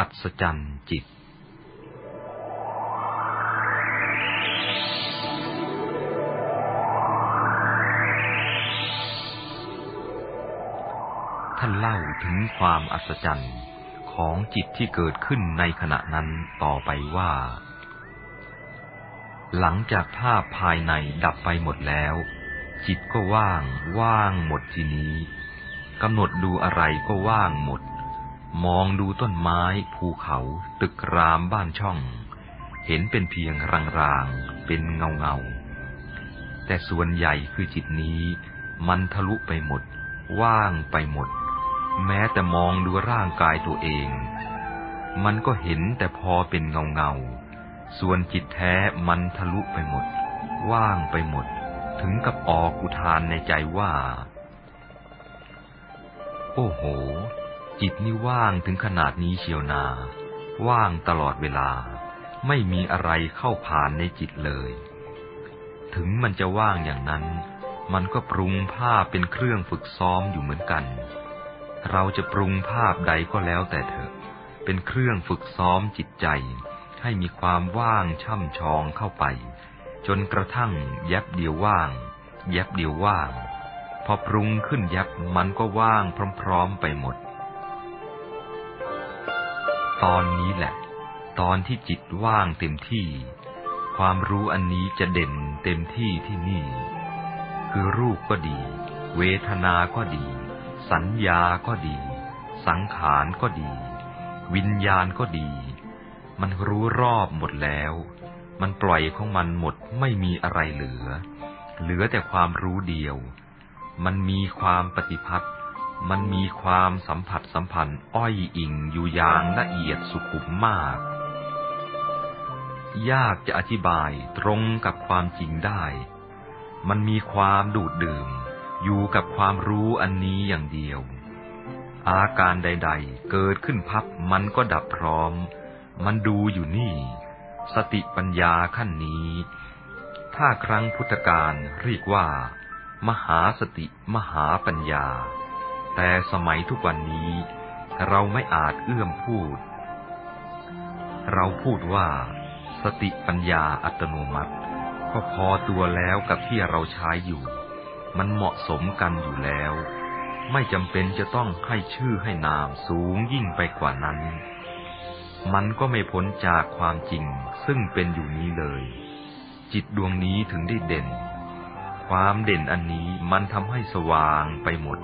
อัศจรรย์จิต ท่านเล่าถึงความอัศจรรย์ของจิตที่เกิดขึ้นในขณะนั้นต่อไปว่า หลังจากภาพภายในดับไปหมดแล้ว จิตก็ว่าง ว่างหมดทีนี้กำหนดดูอะไรก็ว่างหมด มองดูต้นไม้ ภูเขาตึกรามบ้านช่อง เห็นเป็นเพียงรางๆ เป็นเงาเงาแต่ส่วนใหญ่คือจิตนี้ มันทะลุไปหมด ว่างไปหมด แม้แต่มองดูร่างกายตัวเอง มันก็เห็นแต่พอเป็นเงาเงาส่วนจิตแท้มันทะลุไปหมด ว่างไปหมด ถึงกับออกอุทานในใจว่า โอ้โห จิตนี่ว่างถึงขนาดนี้เชียวนา ว่างตลอดเวลา ไม่มีอะไรเข้าผ่านในจิตเลย ถึงมันจะว่างอย่างนั้น มันก็ปรุงภาพเป็นเครื่องฝึกซ้อมอยู่เหมือนกัน เราจะปรุงภาพใดก็แล้วแต่เถอะ เป็นเครื่องฝึกซ้อมจิตใจ ให้มีความว่างช่ำชองเข้าไป จนกระทั่งแยบเดียวว่าง แยบเดียวว่าง พอปรุงขึ้นยับมันก็ว่างพร้อม ๆ ไปหมด ตอนนี้แหละ ตอนที่จิตว่างเต็มที่ ความรู้อันนี้จะเด่นเต็มที่ที่นี่ คือรูปก็ดี เวทนาก็ดี สัญญาก็ดี สังขารก็ดี วิญญาณก็ดี มันรู้รอบหมดแล้ว มันปล่อยของมันหมดไม่มีอะไรเหลือ เหลือแต่ความรู้เดียว มันมีความปฏิพัทธ มันมีความสัมผัสสัมพันธ์ อ้อยอิงอยู่อย่างละเอียดสุขุมมาก ยากจะอธิบายตรงกับความจริงได้ มันมีความดูดดื่ม อยู่กับความรู้อันนี้อย่างเดียว อาการใด ๆ เกิดขึ้นพับมันก็ดับพร้อม มันดูอยู่นี่ สติปัญญาขั้นนี้ ถ้าครั้งพุทธกาลเรียกว่า มหาสติมหาปัญญา แต่สมัยทุกวันนี้ เราไม่อาจเอื้อมพูด เราพูดว่า สติปัญญาอัตโนมัติก็พอตัวแล้วกับที่เราใช้อยู่ มันเหมาะสมกันอยู่แล้ว ไม่จำเป็นจะต้องให้ชื่อให้นามสูงยิ่งไปกว่านั้น มันก็ไม่พ้นจากความจริงซึ่งเป็นอยู่นี้เลย จิตดวงนี้ถึงได้เด่น ความเด่นอันนี้มันทำให้สว่างไปหมด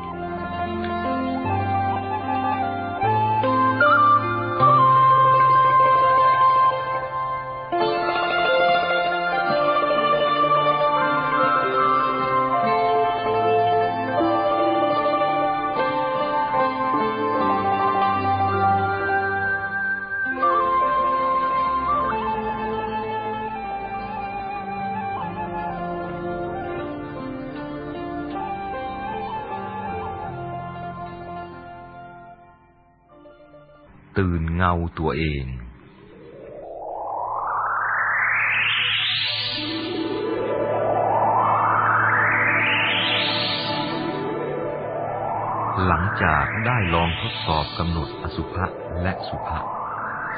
ตื่นเงาตัวเองหลังจากได้ลองทดสอบกำหนดอสุภะและสุภะ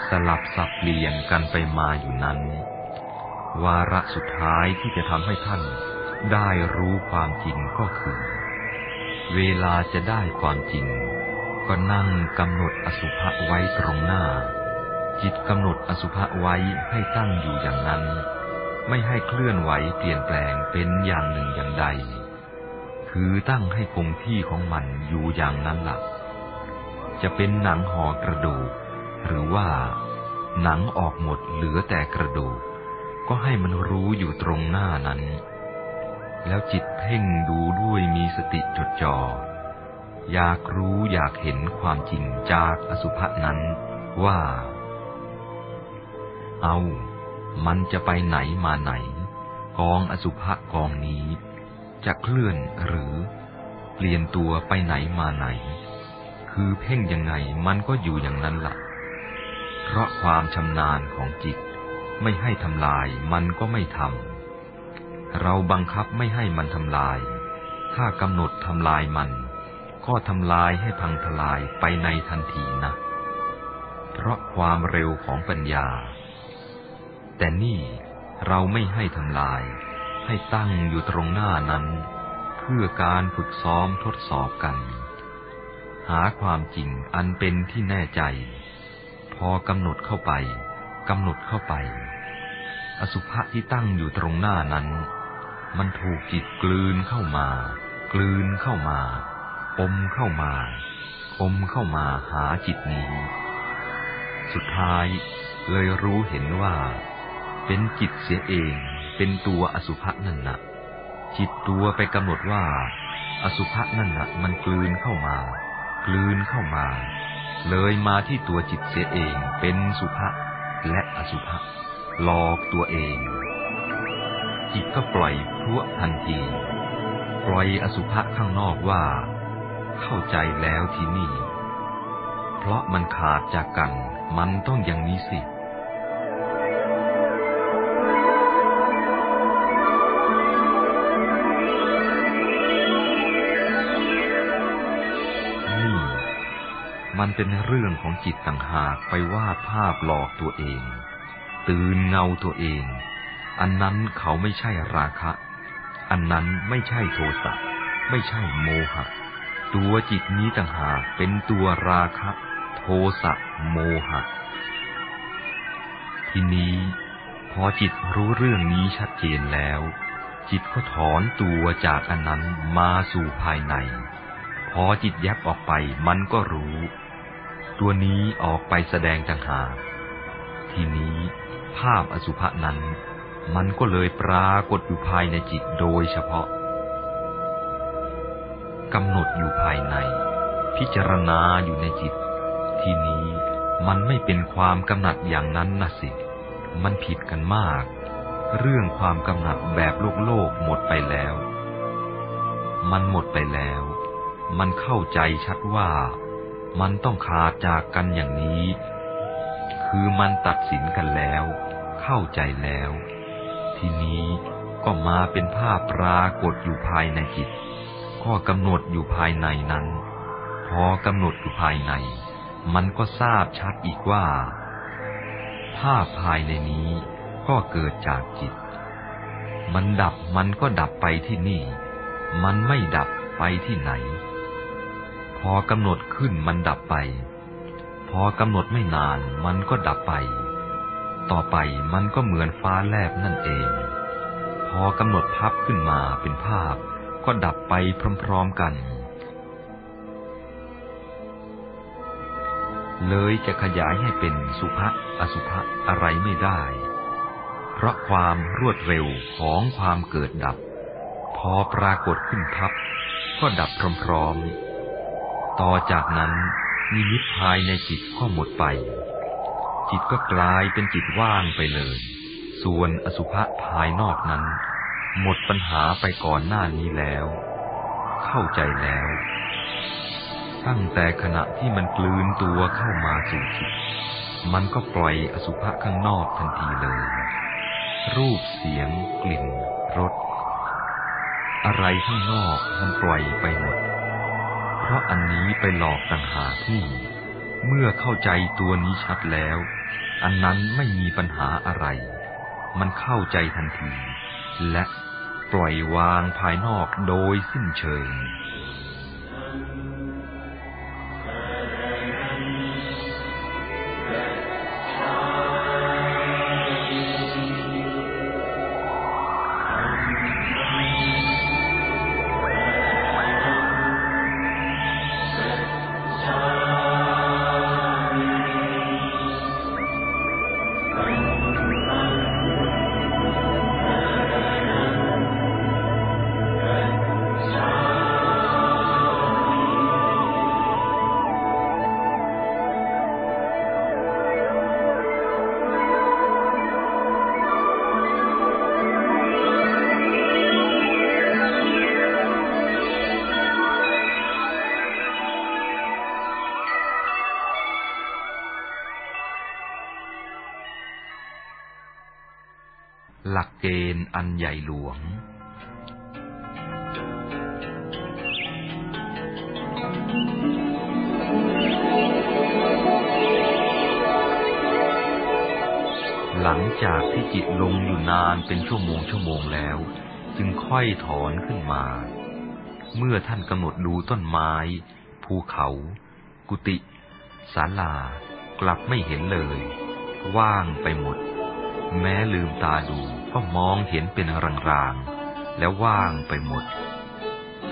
สลับสับเปลี่ยนกันไปมาอยู่นั้น วาระสุดท้ายที่จะทำให้ท่านได้รู้ความจริงก็คือ เวลาจะได้ความจริง ก็นั่งกำหนดอสุภะไว้ตรงหน้า จิตกำหนดอสุภะไว้ให้ตั้งอยู่อย่างนั้น ไม่ให้เคลื่อนไหวเปลี่ยนแปลงเป็นอย่างหนึ่งอย่างใด คือตั้งให้คงที่ของมันอยู่อย่างนั้นหลักจะเป็นหนังห่อกระดูก หรือว่า หนังออกหมดเหลือแต่กระดูก ก็ให้มันรู้อยู่ตรงหน้านั้น แล้วจิตเพ่งดูด้วยมีสติจดจ่อ อยากรู้อยากเห็นความจริงจากอสุภะนั้นว่า เอา มันจะไปไหนมาไหน กองอสุภะกองนี้ จะเคลื่อนหรือ เปลี่ยนตัวไปไหนมาไหน คือเพ่งยังไงมันก็อยู่อย่างนั้นละ่ะ เพราะความชำนาญของจิตไม่ให้ทำลายมันก็ไม่ทำ เราบังคับไม่ให้มันทำลาย ถ้ากำหนดทำลายมัน ก็ทำลายให้พังทลายไปในทันทีนะ เพราะความเร็วของปัญญา แต่นี่เราไม่ให้ทำลาย ให้ตั้งอยู่ตรงหน้านั้น เพื่อการฝึกซ้อมทดสอบกัน หาความจริงอันเป็นที่แน่ใจ พอกำหนดเข้าไปกำหนดเข้าไป อสุภะที่ตั้งอยู่ตรงหน้านั้น มันถูกจิตกลืนเข้ามา กลืนเข้ามา อมเข้ามา อมเข้ามาหาจิตนี้ สุดท้ายเลยรู้เห็นว่า เป็นจิตเสียเอง เป็นตัวอสุภะนั่นนะจิตตัวไปกำหนดว่า อสุภะนั่นนะมันกลืนเข้ามา กลืนเข้ามา เลยมาที่ตัวจิตเสียเองเป็นสุภะและอสุภะหลอกตัวเอง จิตก็ปล่อยพรวทันที ปล่อยอสุภะข้างนอกว่า เข้าใจแล้วที่นี่ เพราะมันขาดจากกัน มันต้องอย่างนี้สินี่มันเป็นเรื่องของจิตต่างหากไปวาดภาพหลอกตัวเอง ตื่นเงาตัวเอง อันนั้นเขาไม่ใช่ราคะ อันนั้นไม่ใช่โทสะ ไม่ใช่โมหะ ตัวจิตนี้ต่างหากเป็นตัวราคะ โทสะโมหะ ทีนี้พอจิตรู้เรื่องนี้ชัดเจนแล้ว จิตก็ถอนตัวจากอันนั้นมาสู่ภายใน พอจิตแยบออกไปมันก็รู้ ตัวนี้ออกไปแสดงต่างหากทีนี้ภาพอสุภะนั้น มันก็เลยปรากฏอยู่ภายในจิตโดยเฉพาะ กำหนดอยู่ภายใน พิจารณาอยู่ในจิต ทีนี้มันไม่เป็นความกำหนัดอย่างนั้นนะสิ มันผิดกันมาก เรื่องความกำหนัดแบบโลกโลกหมดไปแล้ว มันหมดไปแล้ว มันเข้าใจชัดว่า มันต้องขาดจากกันอย่างนี้ คือมันตัดสินกันแล้ว เข้าใจแล้ว ทีนี้ก็มาเป็นภาพปรากฏอยู่ภายในจิต ก็กำหนดอยู่ภายในนั้น พอกำหนดอยู่ภายใน มันก็ทราบชัดอีกว่า ภาพภายในนี้ก็เกิดจากจิต มันดับมันก็ดับไปที่นี่ มันไม่ดับไปที่ไหน พอกำหนดขึ้นมันดับไป พอกำหนดไม่นานมันก็ดับไป ต่อไปมันก็เหมือนฟ้าแลบนั่นเอง พอกำหนดพับขึ้นมาเป็นภาพ ก็ดับไปพร้อมๆกัน เลยจะขยายให้เป็นสุภะอสุภะอะไรไม่ได้ เพราะความรวดเร็วของความเกิดดับ พอปรากฏขึ้นพับ ก็ดับพร้อมๆ ต่อจากนั้นนิมิตภายในจิตก็หมดไป จิตก็กลายเป็นจิตว่างไปเลย ส่วนอสุภะภายนอกนั้น หมดปัญหาไปก่อนหน้านี้แล้ว เข้าใจแล้ว ตั้งแต่ขณะที่มันกลืนตัวเข้ามาสู่จิต มันก็ปล่อยอสุภะข้างนอกทันทีเลย รูปเสียง กลิ่นรสอะไรข้างนอกมันปล่อยไปหมด เพราะอันนี้ไปหลอกต่างหากที่ เมื่อเข้าใจตัวนี้ชัดแล้ว อันนั้นไม่มีปัญหาอะไร มันเข้าใจทันที และปล่อยวางภายนอกโดยสิ้นเชิง อันใหญ่หลวง หลังจากที่จิตลงอยู่นานเป็นชั่วโมงชั่วโมงแล้ว จึงค่อยถอนขึ้นมา เมื่อท่านกำหนดดูต้นไม้ ภูเขา กุฏิศาลากลับไม่เห็นเลย ว่างไปหมด แม้ลืมตาดู ก็มองเห็นเป็นรางๆ แล้วว่างไปหมด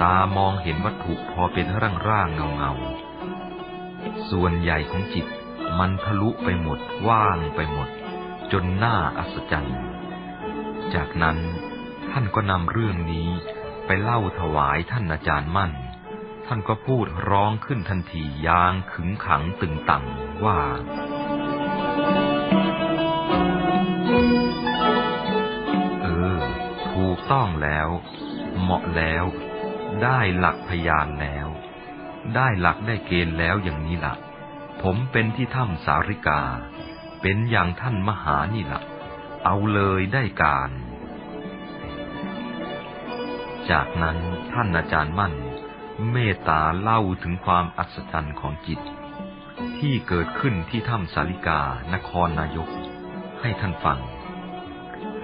ตามองเห็นวัตถุพอเป็นร่างๆเงาๆ ส่วนใหญ่ของจิตมันทะลุไปหมด ว่างไปหมด จนน่าอัศจรรย์ จากนั้นท่านก็นำเรื่องนี้ไปเล่าถวายท่านอาจารย์มั่น ท่านก็พูดร้องขึ้นทันทียางขึงขังตึงตังว่าเต้องแล้ว เหมาะแล้ว ได้หลักพยานแล้ว ได้หลักได้เกณฑ์แล้วอย่างนี้ละ่ะ ผมเป็นที่ถ้ำสาริกา เป็นอย่างท่านมหานี่ละ่ะ เอาเลยได้การ จากนั้นท่านอาจารย์มั่น เมตตาเล่าถึงความอัศจรรย์ของจิต ที่เกิดขึ้นที่ถ้ำสาริกานครนายก ให้ท่านฟัง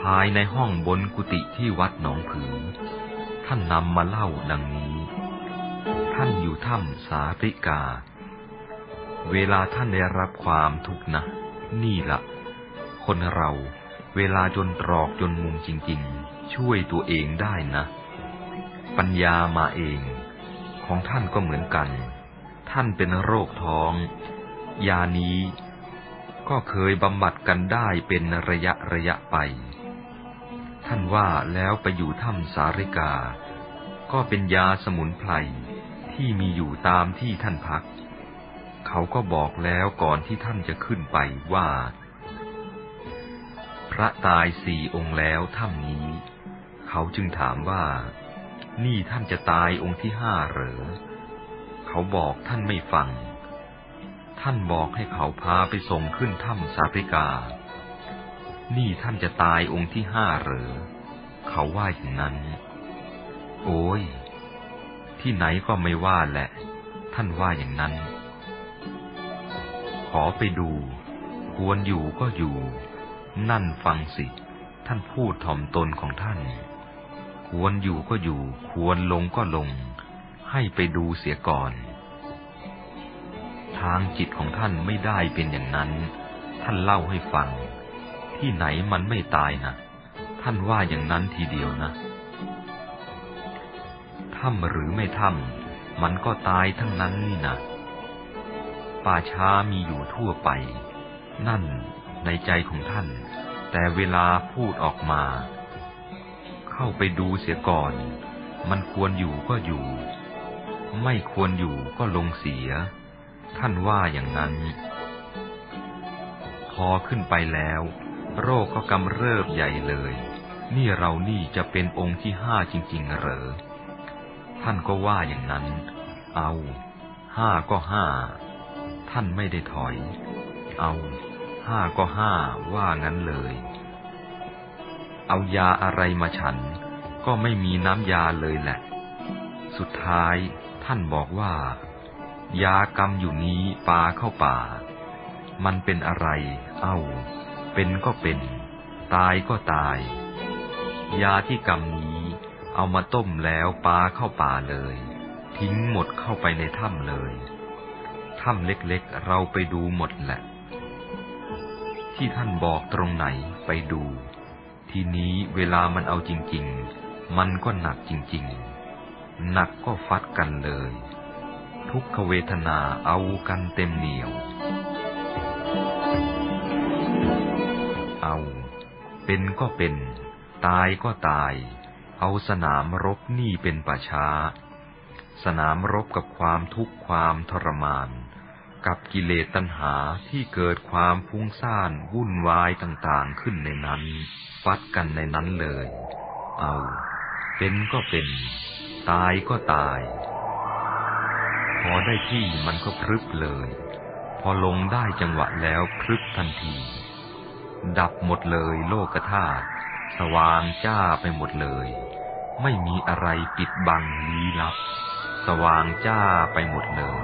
ภายในห้องบนกุฏิที่วัดหนองผือ ท่านนำมาเล่าดังนี้ ท่านอยู่ถ้ำสาริกา เวลาท่านได้รับความทุกข์นะ นี่ละคนเราเวลาจนตรอกจนมุมจริงๆ ช่วยตัวเองได้นะ ปัญญามาเอง ของท่านก็เหมือนกัน ท่านเป็นโรคท้อง ยานี้ก็เคยบำบัดกันได้เป็นระยะระยะไป ท่านว่าแล้วไปอยู่ถ้ำสาริกา ก็เป็นยาสมุนไพรที่มีอยู่ตามที่ท่านพัก เขาก็บอกแล้วก่อนที่ท่านจะขึ้นไปว่า พระตายสี่องค์แล้วถ้ำนี้ เขาจึงถามว่า นี่ท่านจะตายองค์ที่ห้าเหรอเขาบอกท่านไม่ฟัง ท่านบอกให้เขาพาไปส่งขึ้นถ้ำสาริกา นี่ท่านจะตายองค์ที่ห้าหรือ เขาว่าอย่างนั้น โอ้ย ที่ไหนก็ไม่ว่าแหละ ท่านว่าอย่างนั้น ขอไปดู ควรอยู่ก็อยู่ นั่นฟังสิ ท่านพูดถ่อมตนของท่าน ควรอยู่ก็อยู่ ควรลงก็ลง ให้ไปดูเสียก่อน ทางจิตของท่านไม่ได้เป็นอย่างนั้น ท่านเล่าให้ฟัง ที่ไหนมันไม่ตายนะท่านว่าอย่างนั้นทีเดียวนะถ้ำหรือไม่ถ้ำมันก็ตายทั้งนั้นนี่นะป่าช้ามีอยู่ทั่วไป นั่นในใจของท่าน แต่เวลาพูดออกมา เข้าไปดูเสียก่อน มันควรอยู่ก็อยู่ ไม่ควรอยู่ก็ลงเสีย ท่านว่าอย่างนั้น พอขึ้นไปแล้ว โรคก็กำเริบใหญ่เลย นี่เรานี่จะเป็นองค์ที่ห้าจริง ๆ เหรอ ท่านก็ว่าอย่างนั้น เอา ห้าก็ห้า ท่านไม่ได้ถอย เอาห้าก็ห้าว่างั้นเลย เอายาอะไรมาฉัน ก็ไม่มีน้ำยาเลยแหละ สุดท้ายท่านบอกว่า ยากรรมอยู่นี้ปาเข้าป่า มันเป็นอะไร เอา เป็นก็เป็น ตายก็ตาย ยาที่กรรมนี้ เอามาต้มแล้วปาเข้าป่าเลย ทิ้งหมดเข้าไปในถ้ำเลย ถ้ำเล็กๆเราไปดูหมดแหละ ที่ท่านบอกตรงไหนไปดู ทีนี้เวลามันเอาจริง ๆ มันก็หนักจริง ๆ หนักก็ฟัดกันเลย ทุกขเวทนาเอากันเต็มเหนียว เป็นก็เป็น ตายก็ตาย เอาสนามรบนี่เป็นป่าช้า สนามรบกับความทุกข์ความทรมาน กับกิเลสตัณหาที่เกิดความฟุ้งซ่านวุ่นวายต่างๆขึ้นในนั้นฟัดกันในนั้นเลย เอา เป็นก็เป็น ตายก็ตาย พอได้ที่มันก็พรึบเลย พอลงได้จังหวะแล้วพรึบทันที ดับหมดเลยโลกธาตุสว่างจ้าไปหมดเลย ไม่มีอะไรปิดบังลี้ลับ สว่างจ้าไปหมดเลย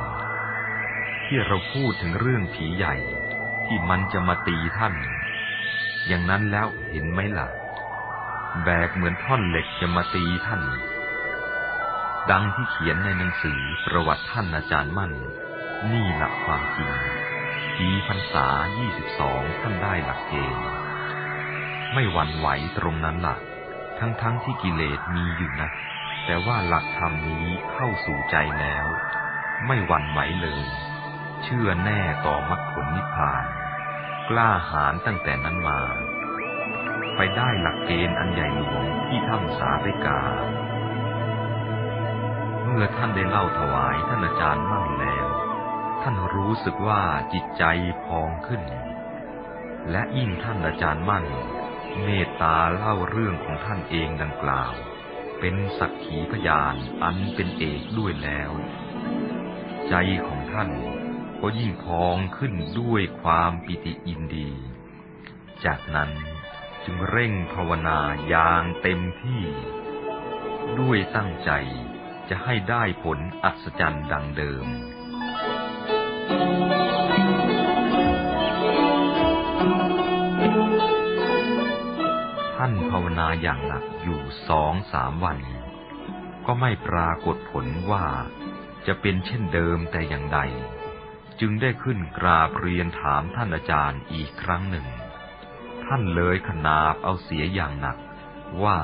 ที่เราพูดถึงเรื่องผีใหญ่ ที่มันจะมาตีท่าน อย่างนั้นแล้วเห็นไหมล่ะ แบกเหมือนท่อนเหล็กจะมาตีท่าน ดังที่เขียนในหนังสือประวัติท่านอาจารย์มั่น นี่หลักความจริง ปีพรรษายี่สิบสองท่านได้หลักเกณฑ์ ไม่หวั่นไหวตรงนั้นหลักทั้งๆทที่กิเลสมีอยู่นะ แต่ว่าหลักธรรมนี้เข้าสู่ใจแล้ว ไม่หวั่นไหวเลย เชื่อแน่ต่อมรรคผลนิพพาน กล้าหาญตั้งแต่นั้นมา ไปได้หลักเกณฑ์อันใหญ่หลวงที่ถ้ำสาริกา เมื่อท่านได้เล่าถวายท่านอาจารย์มั่นแล้ว ท่านรู้สึกว่าจิตใจพองขึ้น และยิ่งท่านอาจารย์มั่น เมตตาเล่าเรื่องของท่านเองดังกล่าว เป็นสักขีพยานอันเป็นเอกด้วยแล้ว ใจของท่านก็ยิ่งพองขึ้นด้วยความปิติยินดี จากนั้นจึงเร่งภาวนาอย่างเต็มที่ ด้วยตั้งใจจะให้ได้ผลอัศจรรย์ดังเดิม ท่านภาวนาอย่างหนักอยู่สองสามวัน ก็ไม่ปรากฏผลว่าจะเป็นเช่นเดิมแต่อย่างใด จึงได้ขึ้นกราบเรียนถามท่านอาจารย์อีกครั้งหนึ่ง ท่านเลยขนาบเอาเสียอย่างหนักว่า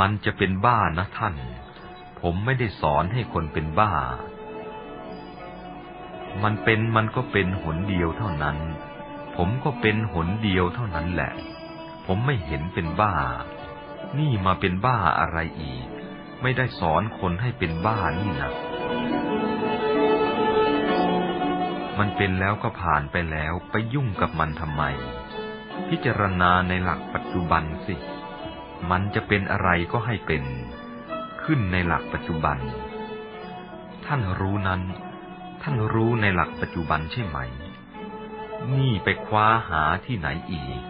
มันจะเป็นบ้านะท่าน ผมไม่ได้สอนให้คนเป็นบ้า มันเป็นมันก็เป็นหนเดียวเท่านั้น ผมก็เป็นหนเดียวเท่านั้นแหละ ผมไม่เห็นเป็นบ้า นี่มาเป็นบ้าอะไรอีก ไม่ได้สอนคนให้เป็นบ้านี่นะมันเป็นแล้วก็ผ่านไปแล้วไปยุ่งกับมันทำไม พิจารณาในหลักปัจจุบันสิ มันจะเป็นอะไรก็ให้เป็น ขึ้นในหลักปัจจุบัน ท่านรู้นั้น ท่านรู้ในหลักปัจจุบันใช่ไหม นี่ไปคว้าหาที่ไหนอีก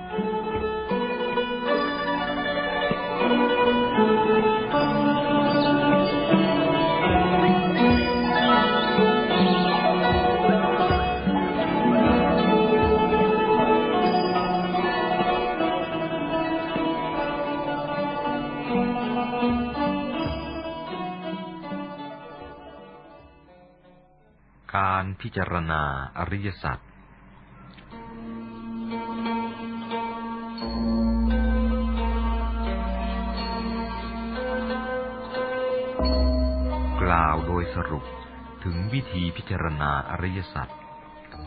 การพิจารณาอริยสัจกล่าวโดยสรุปถึงวิธีพิจารณาอริยสัจ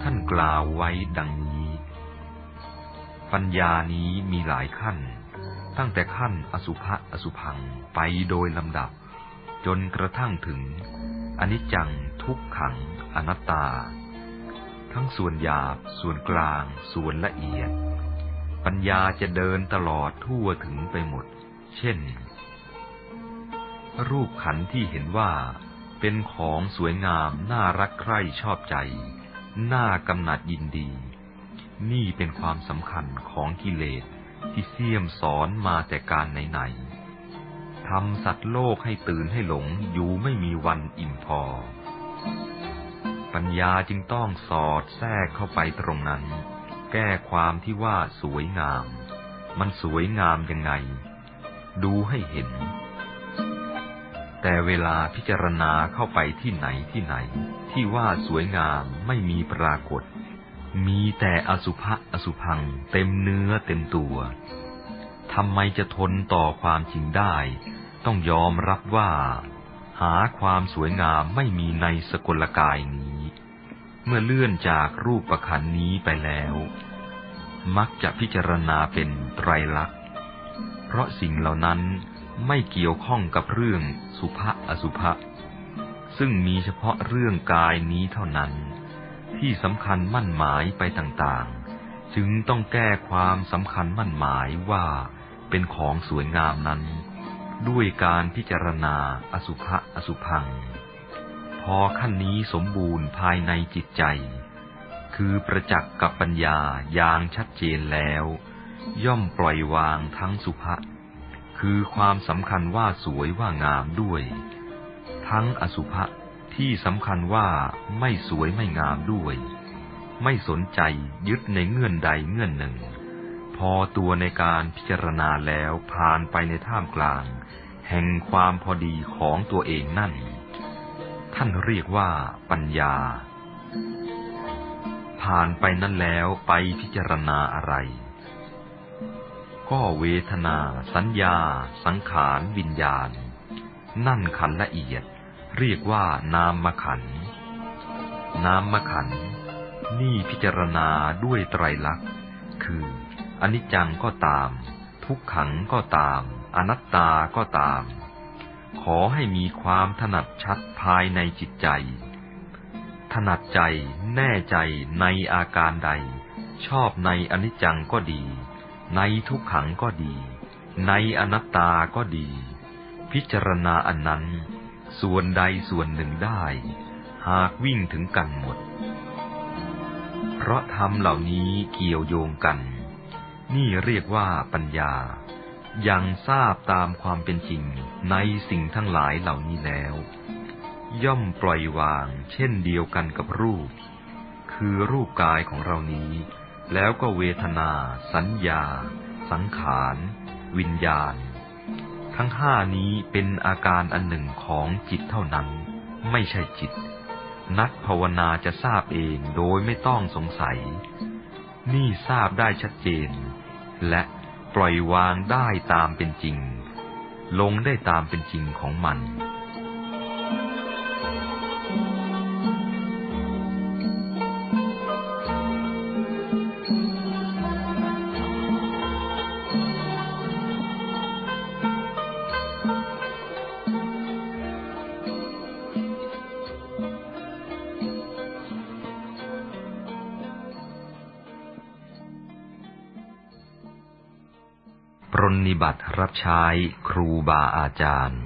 ท่านกล่าวไว้ดังนี้ ปัญญานี้มีหลายขั้น ตั้งแต่ขั้นอสุภะอสุพังไปโดยลำดับ จนกระทั่งถึงอนิจจังทุกขัง อนัตตา ทั้งส่วนหยาบ ส่วนกลาง ส่วนละเอียด ปัญญาจะเดินตลอดทั่วถึงไปหมด เช่น รูปขันที่เห็นว่าเป็นของสวยงามน่ารักใคร่ชอบใจ น่ากำหนัดยินดี นี่เป็นความสำคัญของกิเลสที่เสี่ยมสอนมาแต่การไหนๆทำสัตว์โลกให้ตื่นให้หลงอยู่ไม่มีวันอิ่มพอ ปัญญาจึงต้องสอดแทรกเข้าไปตรงนั้น แก้ความที่ว่าสวยงาม มันสวยงามยังไง ดูให้เห็น แต่เวลาพิจารณาเข้าไปที่ไหนที่ไหน ที่ว่าสวยงามไม่มีปรากฏ มีแต่อสุภะอสุพัง เต็มเนื้อเต็มตัวทำไมจะทนต่อความจริงได้ ต้องยอมรับว่า หาความสวยงามไม่มีในสกลกายนี้ เมื่อเลื่อนจากรูปประคันนี้ไปแล้ว มักจะพิจารณาเป็นไตรลักษณ์ เพราะสิ่งเหล่านั้นไม่เกี่ยวข้องกับเรื่องสุภะอสุภะซึ่งมีเฉพาะเรื่องกายนี้เท่านั้น ที่สำคัญมั่นหมายไปต่างๆ จึงต้องแก้ความสำคัญมั่นหมายว่าเป็นของสวยงามนั้น ด้วยการพิจารณาอสุภะอสุพัง พอขั้นนี้สมบูรณ์ภายในจิตใจ คือประจักษ์กับปัญญาอย่างชัดเจนแล้ว ย่อมปล่อยวางทั้งสุภะคือความสำคัญว่าสวยว่างามด้วย ทั้งอสุภะที่สำคัญว่าไม่สวยไม่งามด้วย ไม่สนใจยึดในเงื่อนใดเงื่อนหนึ่ง พอตัวในการพิจารณาแล้วผ่านไปในท่ามกลาง แห่งความพอดีของตัวเองนั่น ท่านเรียกว่าปัญญา ผ่านไปนั่นแล้วไปพิจารณาอะไร ก็เวทนา สัญญา สังขารวิญญาณ นั่นขันละเอียด เรียกว่านามขัน นามขัน นี่พิจารณาด้วยไตรลักษณ์ คืออนิจจังก็ตาม ทุกขังก็ตาม อนัตตาก็ตาม ขอให้มีความถนัดชัดภายในจิตใจ ถนัดใจแน่ใจในอาการใด ชอบในอนิจจังก็ดี ในทุกขังก็ดี ในอนัตตาก็ดี พิจารณาอันนั้น ส่วนใดส่วนหนึ่งได้ หากวิ่งถึงกันหมด เพราะธรรมเหล่านี้เกี่ยวโยงกัน นี่เรียกว่าปัญญา ยังทราบตามความเป็นจริงในสิ่งทั้งหลายเหล่านี้แล้ว ย่อมปล่อยวางเช่นเดียวกันกับรูป คือรูปกายของเรานี้ แล้วก็เวทนา สัญญา สังขาร วิญญาณ ทั้งห้านี้เป็นอาการอันหนึ่งของจิตเท่านั้น ไม่ใช่จิต นักภาวนาจะทราบเองโดยไม่ต้องสงสัย นี่ทราบได้ชัดเจน และ ปล่อยวางได้ตามเป็นจริง ลงได้ตามเป็นจริงของมัน รับใช้ครูบาอาจารย์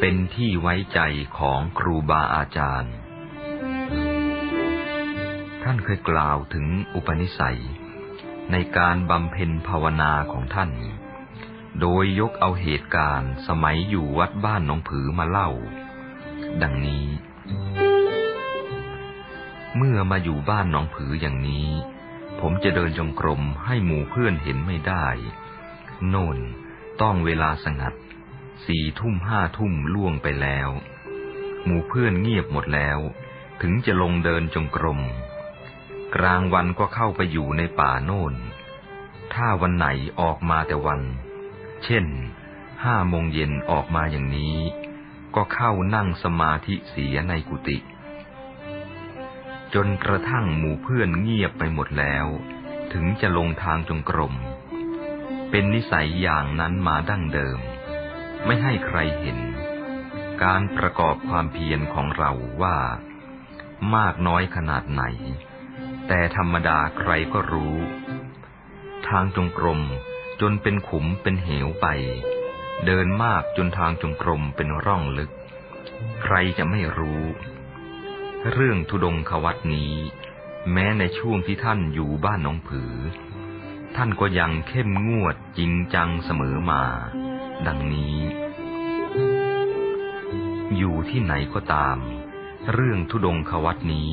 เป็นที่ไว้ใจของครูบาอาจารย์ ท่านเคยกล่าวถึงอุปนิสัย ในการบำเพ็ญภาวนาของท่าน โดยยกเอาเหตุการณ์สมัยอยู่วัดบ้านหนองผือมาเล่า ดังนี้ เมื่อมาอยู่บ้านหนองผืออย่างนี้ ผมจะเดินจงกรมให้หมู่เพื่อนเห็นไม่ได้ โน่นต้องเวลาสงัด สี่ทุ่มห้าทุ่มล่วงไปแล้ว หมู่เพื่อนเงียบหมดแล้ว ถึงจะลงเดินจงกรม กลางวันก็เข้าไปอยู่ในป่าโน่น ถ้าวันไหนออกมาแต่วัน เช่น ห้าโมงเย็นออกมาอย่างนี้ ก็เข้านั่งสมาธิเสียในกุฏิ จนกระทั่งหมู่เพื่อนเงียบไปหมดแล้ว ถึงจะลงทางจงกรม เป็นนิสัยอย่างนั้นมาดั้งเดิม ไม่ให้ใครเห็น การประกอบความเพียรของเราว่า มากน้อยขนาดไหน แต่ธรรมดาใครก็รู้ ทางจงกรมจนเป็นขุมเป็นเหวไป เดินมากจนทางจงกรมเป็นร่องลึก ใครจะไม่รู้ เรื่องทุดงควัตนี้ แม้ในช่วงที่ท่านอยู่บ้านหนองผือ ท่านก็ยังเข้มงวดจริงจังเสมอมา ดังนี้ อยู่ที่ไหนก็ตาม เรื่องทุดงควัตนี้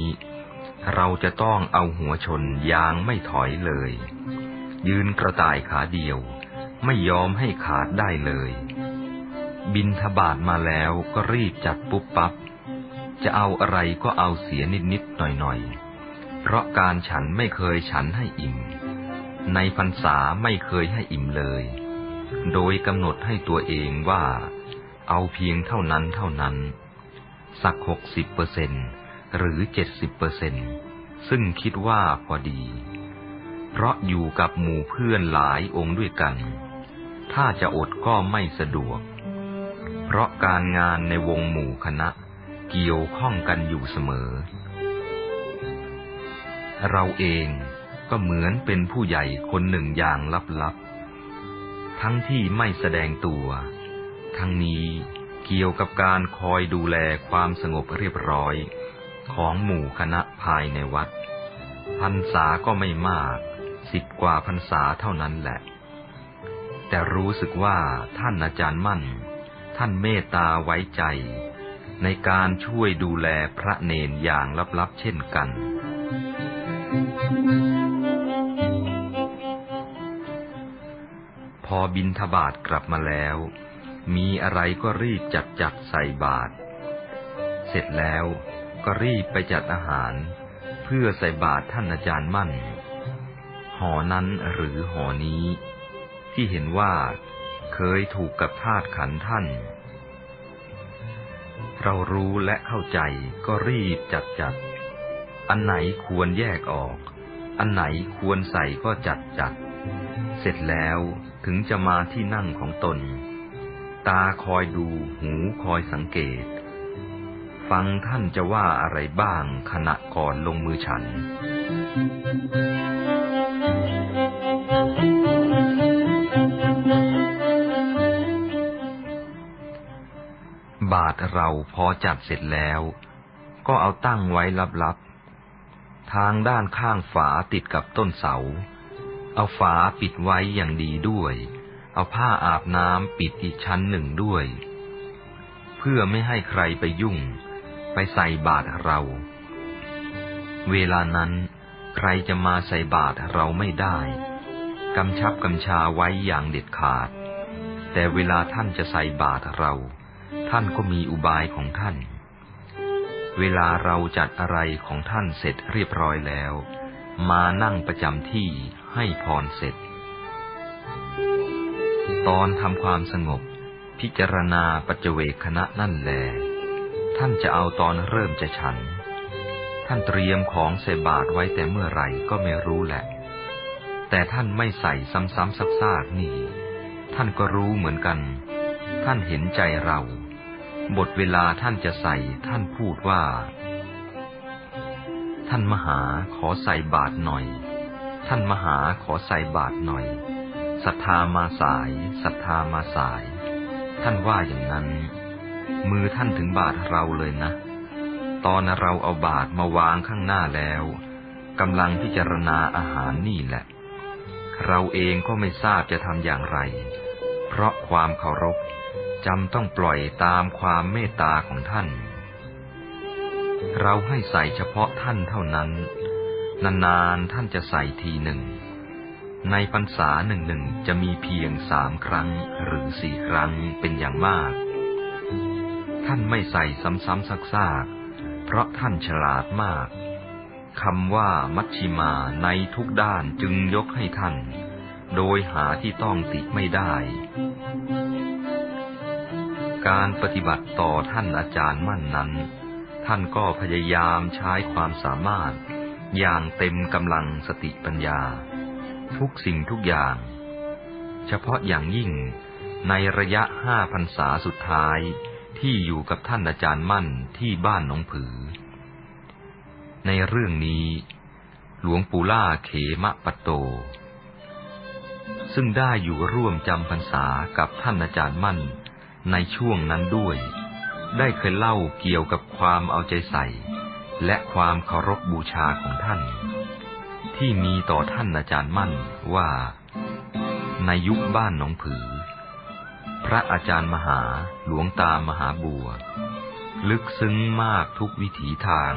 เราจะต้องเอาหัวชนยางไม่ถอยเลย ยืนกระต่ายขาเดียว ไม่ยอมให้ขาดได้เลย บินทบาทมาแล้วก็รีบจัดปุ๊บปับ๊บ จะเอาอะไรก็เอาเสียนิดนิดหน่อยหน่อยเพราะการฉันไม่เคยฉันให้อิ่ม ในพรรษาไม่เคยให้อิ่มเลย โดยกำหนดให้ตัวเองว่า เอาเพียงเท่านั้นเท่านั้น สักหกสิบเปอร์เซ็นหรือเจ็ดสิบเปอร์เซ็นซึ่งคิดว่าพอดี เพราะอยู่กับหมู่เพื่อนหลายองค์ด้วยกัน ถ้าจะอดก็ไม่สะดวก เพราะการงานในวงหมู่คณะ เกี่ยวข้องกันอยู่เสมอ เราเองก็เหมือนเป็นผู้ใหญ่คนหนึ่งอย่างลับๆ ทั้งที่ไม่แสดงตัว ทั้งนี้เกี่ยวกับการคอยดูแลความสงบเรียบร้อยของหมู่คณะภายในวัด พรรษาก็ไม่มากสิบกว่าพรรษาเท่านั้นแหละ แต่รู้สึกว่าท่านอาจารย์มั่น ท่านเมตตาไว้ใจ ในการช่วยดูแลพระเนนอย่างลับๆเช่นกัน พอบินทบาทกลับมาแล้ว มีอะไรก็รีบจัดจัดใส่บาตรเสร็จแล้วก็รีบไปจัดอาหาร เพื่อใส่บาตรท่านอาจารย์มั่นหอนั้นหรือหอนี้ ที่เห็นว่าเคยถูกกับธาตุขันท่าน เรารู้และเข้าใจก็รีบจัดจัด อันไหนควรแยกออก อันไหนควรใส่ก็จัดจัด เสร็จแล้วถึงจะมาที่นั่งของตน ตาคอยดูหูคอยสังเกต ฟังท่านจะว่าอะไรบ้างขณะก่อนลงมือฉันบา เราพอจัดเสร็จแล้ว ก็เอาตั้งไว้ลับๆ ทางด้านข้างฝาติดกับต้นเสา เอาฝาปิดไว้อย่างดีด้วย เอาผ้าอาบน้ำปิดอีกชั้นหนึ่งด้วย เพื่อไม่ให้ใครไปยุ่ง ไปใส่บาตรเรา เวลานั้นใครจะมาใส่บาตรเราไม่ได้ กำชับกำชาไว้อย่างเด็ดขาด แต่เวลาท่านจะใส่บาตรเรา ท่านก็มีอุบายของท่าน เวลาเราจัดอะไรของท่านเสร็จเรียบร้อยแล้ว มานั่งประจำที่ให้พรเสร็จ ตอนทำความสงบ พิจารณาปัจเจเวคคณะนั่นแล ท่านจะเอาตอนเริ่มจะฉัน ท่านเตรียมของใส่บาตไว้แต่เมื่อไหร่ก็ไม่รู้แหละ แต่ท่านไม่ใส่ซ้ำๆซักๆนี่ ท่านก็รู้เหมือนกัน ท่านเห็นใจเรา บทเวลาท่านจะใส่ท่านพูดว่า ท่านมหาขอใส่บาตรหน่อย ท่านมหาขอใส่บาตรหน่อยศรัทธามาสายศรัทธามาสาย ท่านว่าอย่างนั้น มือท่านถึงบาตรเราเลยนะ ตอนเราเอาบาตรมาวางข้างหน้าแล้วกำลังพิจารณาอาหารนี่แหละ เราเองก็ไม่ทราบจะทำอย่างไร เพราะความเคารพ จำต้องปล่อยตามความเมตตาของท่าน เราให้ใส่เฉพาะท่านเท่านั้น นานๆท่านจะใส่ทีหนึ่ง ในพรรษาหนึ่งหนึ่งจะมีเพียงสามครั้งหรือสี่ครั้งเป็นอย่างมาก ท่านไม่ใส่ซ้ำๆซักๆ เพราะท่านฉลาดมากคำว่ามัชชิมาในทุกด้านจึงยกให้ท่าน โดยหาที่ต้องติไม่ได้ การปฏิบัติต่อท่านอาจารย์มั่นนั้น ท่านก็พยายามใช้ความสามารถ อย่างเต็มกำลังสติปัญญา ทุกสิ่งทุกอย่าง เฉพาะอย่างยิ่งในระยะห้าพรรษาสุดท้ายที่อยู่กับท่านอาจารย์มั่นที่บ้านหนองผือ ในเรื่องนี้ หลวงปู่ล่าเขมะปะโต ซึ่งได้อยู่ร่วมจำพรรษากับท่านอาจารย์มั่น ในช่วงนั้นด้วย ได้เคยเล่าเกี่ยวกับความเอาใจใส่ และความเคารพบบูชาของท่าน ที่มีต่อท่านอาจารย์มั่นว่า ในยุคบ้านหนองผือ พระอาจารย์มหาหลวงตามหาบัว ลึกซึ้งมากทุกวิถีทาง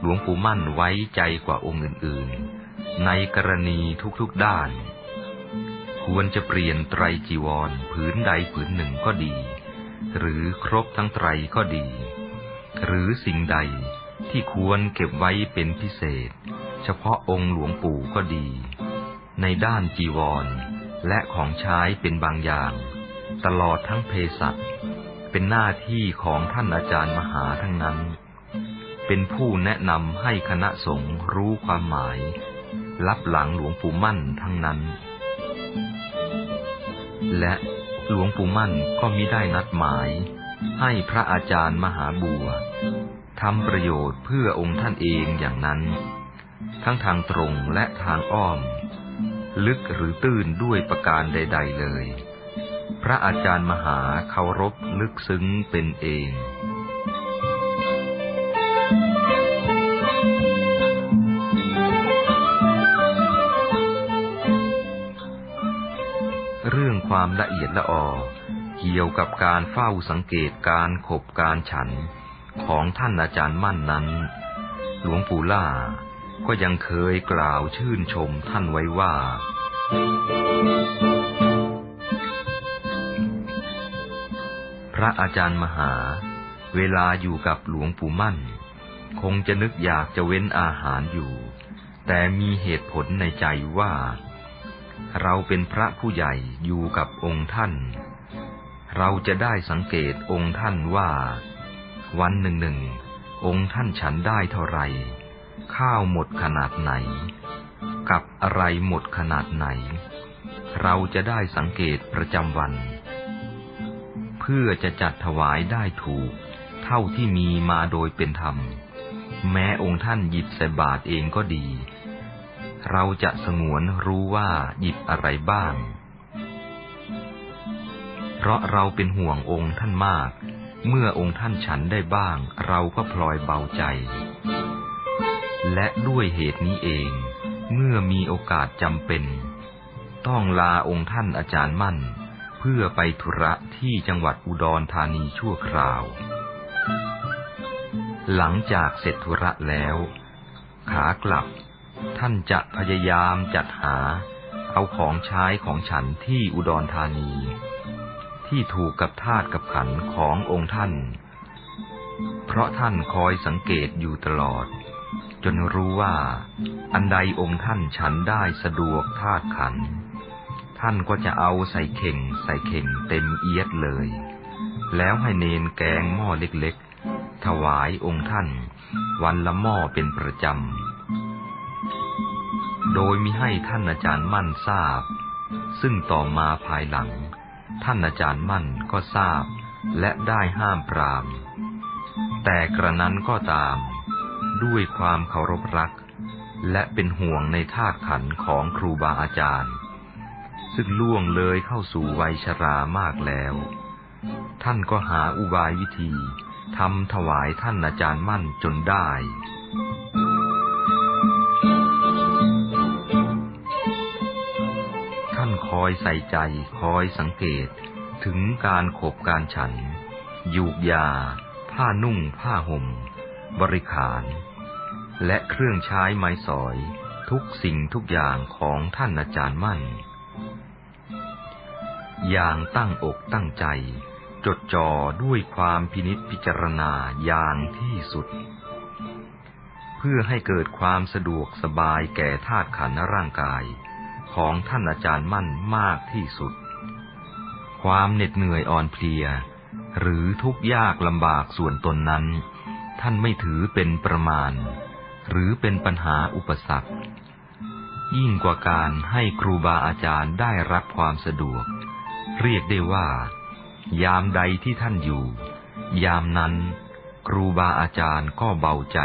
หลวงปู่มั่นไว้ใจกว่าองค์อื่น ๆ ในกรณีทุกๆด้าน ควรจะเปลี่ยนไตรจีวรผืนใดผืนหนึ่งก็ดี หรือครบทั้งไตรก็ดี หรือสิ่งใดที่ควรเก็บไว้เป็นพิเศษ เฉพาะองค์หลวงปู่ก็ดี ในด้านจีวร และของใช้เป็นบางอย่าง ตลอดทั้งเพศัตเป็นหน้าที่ของท่านอาจารย์มหาทั้งนั้น เป็นผู้แนะนำให้คณะสงฆ์รู้ความหมาย รับหลังหลวงปู่มั่นทั้งนั้น และหลวงปู่มั่นก็มิได้นัดหมาย ให้พระอาจารย์มหาบัวทำประโยชน์เพื่อองค์ท่านเองอย่างนั้น ทั้งทางตรงและทางอ้อม ลึกหรือตื้นด้วยประการใด ๆ เลย พระอาจารย์มหาเคารพลึกซึ้งเป็นเอง ความละเอียดละออเกี่ยวกับการเฝ้าสังเกตการขบการฉันของท่านอาจารย์มั่นนั้น หลวงปู่ล่าก็ยังเคยกล่าวชื่นชมท่านไว้ว่า พระอาจารย์มหา เวลาอยู่กับหลวงปู่มั่น คงจะนึกอยากจะเว้นอาหารอยู่ แต่มีเหตุผลในใจว่า เราเป็นพระผู้ใหญ่อยู่กับองค์ท่าน เราจะได้สังเกตองค์ท่านว่า วันหนึ่งหนึ่งองค์ท่านฉันได้เท่าไร ข้าวหมดขนาดไหน กับอะไรหมดขนาดไหน เราจะได้สังเกตประจำวัน เพื่อจะจัดถวายได้ถูก เท่าที่มีมาโดยเป็นธรรม แม้องค์ท่านหยิบใส่บาตรเองก็ดี เราจะสงวนรู้ว่าหยิบอะไรบ้าง เพราะเราเป็นห่วงองค์ท่านมาก เมื่อองค์ท่านฉันได้บ้าง เราก็พลอยเบาใจ และด้วยเหตุนี้เอง เมื่อมีโอกาสจำเป็น ต้องลาองค์ท่านอาจารย์มั่น เพื่อไปธุระที่จังหวัดอุดรธานีชั่วคราว หลังจากเสร็จธุระแล้ว ขากลับ ท่านจะพยายามจัดหา เอาของใช้ของฉันที่อุดรธานี ที่ถูกกับธาตุกับขันขององค์ท่าน เพราะท่านคอยสังเกตอยู่ตลอด จนรู้ว่า อันใดองค์ท่านฉันได้สะดวกธาตุขัน ท่านก็จะเอาใส่เข่ง ใส่เข่งเต็มเอียดเลย แล้วให้เนนแกงหม้อเล็กๆถวายองค์ท่าน วันละหม้อเป็นประจำ โดยมิให้ท่านอาจารย์มั่นทราบ ซึ่งต่อมาภายหลัง ท่านอาจารย์มั่นก็ทราบ และได้ห้ามปราม แต่กระนั้นก็ตาม ด้วยความเคารพรัก และเป็นห่วงในธาตุขันของครูบาอาจารย์ ซึ่งล่วงเลยเข้าสู่วัยชรามากแล้ว ท่านก็หาอุบายวิธีทำถวายท่านอาจารย์มั่นจนได้ อยใส่ใจคอยสังเกต ถึงการขบการฉัน ยูกยา ผ้านุ่งผ้าห่ม บริขาร และเครื่องใช้ไม้สอย ทุกสิ่งทุกอย่างของท่านอาจารย์มั่น อย่างตั้งอกตั้งใจ จดจ่อด้วยความพินิษพิจารณาอย่างที่สุดเพื่อให้เกิดความสะดวกสบายแก่ธาตุขันธ์ร่างกาย ของท่านอาจารย์มั่นมากที่สุด ความเหน็ดเหนื่อยอ่อนเพลีย หรือทุกข์ยากลำบากส่วนตนนั้น ท่านไม่ถือเป็นประมาณ หรือเป็นปัญหาอุปสรรค ยิ่งกว่าการให้ครูบาอาจารย์ได้รับความสะดวก เรียกได้ว่า ยามใดที่ท่านอยู่ ยามนั้น ครูบาอาจารย์ก็เบาใจ